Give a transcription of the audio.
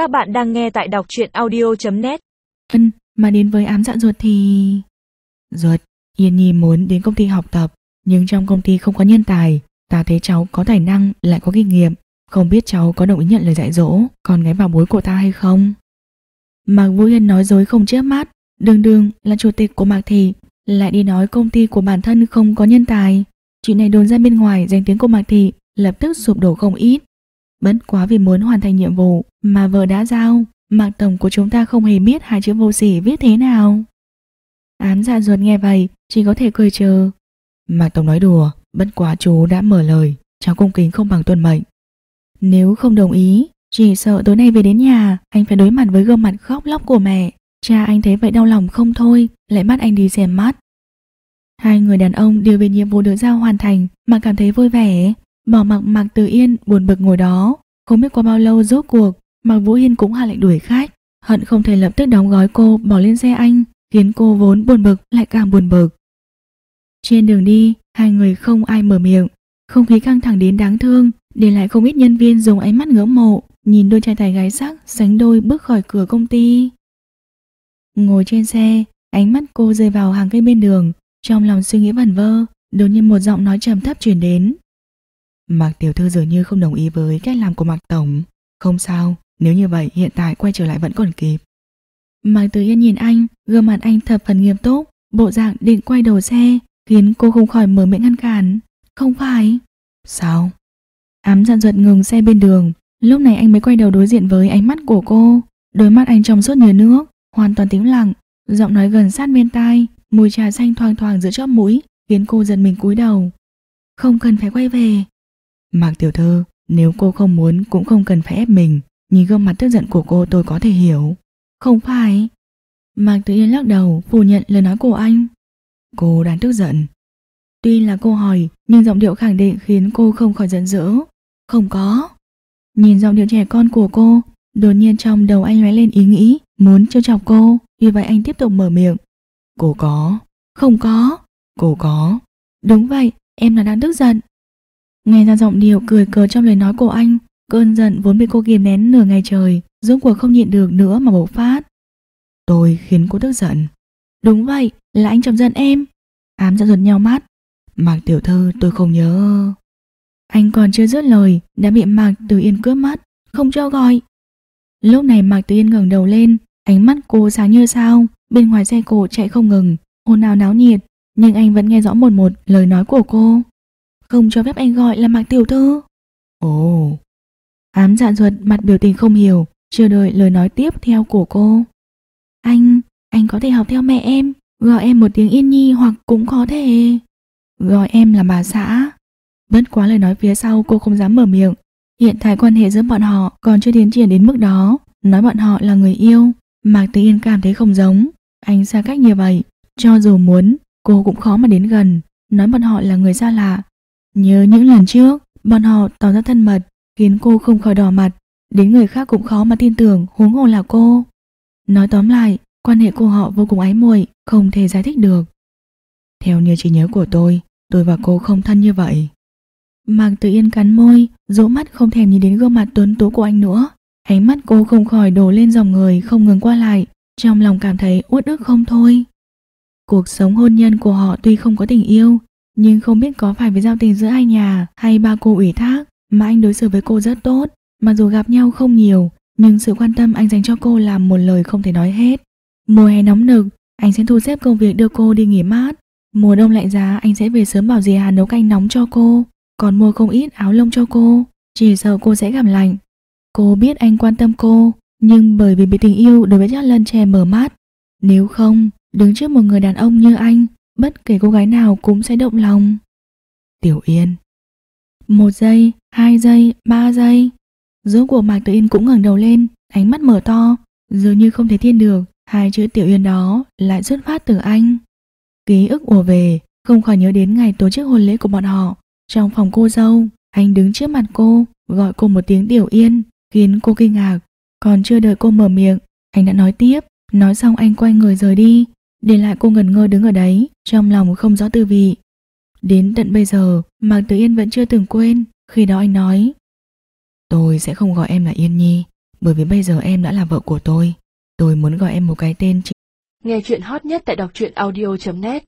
Các bạn đang nghe tại đọc truyện audio.net Ừ, vâng, mà đến với ám dạ ruột thì... Ruột, Yên Nhi muốn đến công ty học tập, nhưng trong công ty không có nhân tài. Ta thấy cháu có tài năng, lại có kinh nghiệm. Không biết cháu có đồng ý nhận lời dạy dỗ, còn gái bảo bối của ta hay không? Mạc Vũ Yên nói dối không chớp mắt, đường đường là chủ tịch của Mạc Thị, lại đi nói công ty của bản thân không có nhân tài. Chuyện này đồn ra bên ngoài danh tiếng của Mạc Thị lập tức sụp đổ không ít. Bất quá vì muốn hoàn thành nhiệm vụ mà vợ đã giao, Mạc Tổng của chúng ta không hề biết hai chữ vô sỉ viết thế nào. Án dạ ruột nghe vậy, chỉ có thể cười chờ. Mạc Tổng nói đùa, bất quá chú đã mở lời, cháu cung kính không bằng tuân mệnh. Nếu không đồng ý, chỉ sợ tối nay về đến nhà, anh phải đối mặt với gương mặt khóc lóc của mẹ. Cha anh thấy vậy đau lòng không thôi, lại bắt anh đi xem mắt. Hai người đàn ông đều về nhiệm vụ được giao hoàn thành mà cảm thấy vui vẻ. Bỏ mặc mạc từ yên buồn bực ngồi đó. Không biết qua bao lâu rốt cuộc, mạc Vũ Yên cũng hạ lệnh đuổi khách. Hận không thể lập tức đóng gói cô bỏ lên xe anh, khiến cô vốn buồn bực lại càng buồn bực. Trên đường đi, hai người không ai mở miệng. Không khí căng thẳng đến đáng thương, để lại không ít nhân viên dùng ánh mắt ngưỡng mộ, nhìn đôi trai tài gái sắc sánh đôi bước khỏi cửa công ty. Ngồi trên xe, ánh mắt cô rơi vào hàng cây bên đường, trong lòng suy nghĩ vẩn vơ, đột nhiên một giọng nói trầm thấp truyền đến. Mạc tiểu thư dường như không đồng ý với cách làm của Mạc tổng. Không sao, nếu như vậy hiện tại quay trở lại vẫn còn kịp. Mạc Tử Yên nhìn anh, gương mặt anh thập phần nghiêm túc, bộ dạng định quay đầu xe, khiến cô không khỏi mở miệng ngăn cản. Không phải. Sao? Ám dặn ruột ngừng xe bên đường, lúc này anh mới quay đầu đối diện với ánh mắt của cô. Đôi mắt anh trong suốt như nước, hoàn toàn tĩnh lặng, giọng nói gần sát bên tai, mùi trà xanh thoang thoảng giữa chóp mũi, khiến cô giật mình cúi đầu. Không cần phải quay về. Mạc tiểu thư, nếu cô không muốn cũng không cần phải ép mình, nhìn gương mặt tức giận của cô tôi có thể hiểu. Không phải. Mạc Tử Yên lắc đầu phủ nhận lời nói của anh. Cô đang tức giận. Tuy là cô hỏi, nhưng giọng điệu khẳng định khiến cô không khỏi giận dữ. Không có. Nhìn giọng điệu trẻ con của cô, đột nhiên trong đầu anh lóe lên ý nghĩ muốn trêu chọc cô, vì vậy anh tiếp tục mở miệng. Cô có. Không có. Cô có. Đúng vậy, em là đang tức giận. Nghe ra giọng điệu cười cờ trong lời nói của anh, cơn giận vốn bị cô kiềm nén nửa ngày trời, rốt cuộc không nhịn được nữa mà bộc phát. Tôi khiến cô tức giận. Đúng vậy, là anh chọc giận em. Ám giận ruột nhau mắt. Mạc tiểu thư tôi không nhớ. Anh còn chưa dứt lời, đã bị Mạc Từ Yên cướp mắt, không cho gọi. Lúc này Mạc Từ Yên ngẩng đầu lên, ánh mắt cô sáng như sao, bên ngoài xe cổ chạy không ngừng, hôn nào náo nhiệt, nhưng anh vẫn nghe rõ một một lời nói của cô. Không cho phép anh gọi là Mạc Tiểu Thư. Ồ. Ám dạ ruột mặt biểu tình không hiểu, chờ đợi lời nói tiếp theo của cô. Anh, anh có thể học theo mẹ em, gọi em một tiếng Yên Nhi hoặc cũng có thể gọi em là bà xã. Bất quá lời nói phía sau cô không dám mở miệng. Hiện tại quan hệ giữa bọn họ còn chưa tiến triển đến mức đó, nói bọn họ là người yêu. Mạc Tử Yên cảm thấy không giống, anh xa cách như vậy, cho dù muốn, cô cũng khó mà đến gần, nói bọn họ là người xa lạ. Nhớ những lần trước, bọn họ tỏ ra thân mật, khiến cô không khỏi đỏ mặt, đến người khác cũng khó mà tin tưởng huống hồ là cô. Nói tóm lại, quan hệ của họ vô cùng ái muội, không thể giải thích được. Theo như trí nhớ của tôi, tôi và cô không thân như vậy. Mạc Tử Yên cắn môi, dỗ mắt không thèm nhìn đến gương mặt tuấn tú của anh nữa. Ánh mắt cô không khỏi đổ lên dòng người không ngừng qua lại, trong lòng cảm thấy uất ức không thôi. Cuộc sống hôn nhân của họ tuy không có tình yêu, nhưng không biết có phải với giao tình giữa hai nhà hay ba cô ủy thác mà anh đối xử với cô rất tốt. Mặc dù gặp nhau không nhiều, nhưng sự quan tâm anh dành cho cô là một lời không thể nói hết. Mùa hè nóng nực, anh sẽ thu xếp công việc đưa cô đi nghỉ mát. Mùa đông lạnh giá, anh sẽ về sớm bảo dì Hà nấu canh nóng cho cô, còn mua không ít áo lông cho cô, chỉ sợ cô sẽ cảm lạnh. Cô biết anh quan tâm cô, nhưng bởi vì bị tình yêu đối với Chắc Lân che mở mắt. Nếu không, đứng trước một người đàn ông như anh, bất kể cô gái nào cũng sẽ động lòng. Tiểu Yên Một giây, hai giây, ba giây. Rốt cuộc Mạc Tử Yên cũng ngẩng đầu lên, ánh mắt mở to, dường như không thể tin được hai chữ Tiểu Yên đó lại xuất phát từ anh. Ký ức ùa về, không khỏi nhớ đến ngày tổ chức hôn lễ của bọn họ. Trong phòng cô dâu, anh đứng trước mặt cô, gọi cô một tiếng Tiểu Yên, khiến cô kinh ngạc. Còn chưa đợi cô mở miệng, anh đã nói tiếp, nói xong anh quay người rời đi, để lại cô ngẩn ngơ đứng ở đấy, trong lòng không rõ tư vị. Đến tận bây giờ, Mạc Tử Yên vẫn chưa từng quên, khi đó anh nói Tôi sẽ không gọi em là Yên Nhi, Bởi vì bây giờ em đã là vợ của tôi Tôi muốn gọi em một cái tên Nghe chuyện hot nhất tại đọc truyện audio.net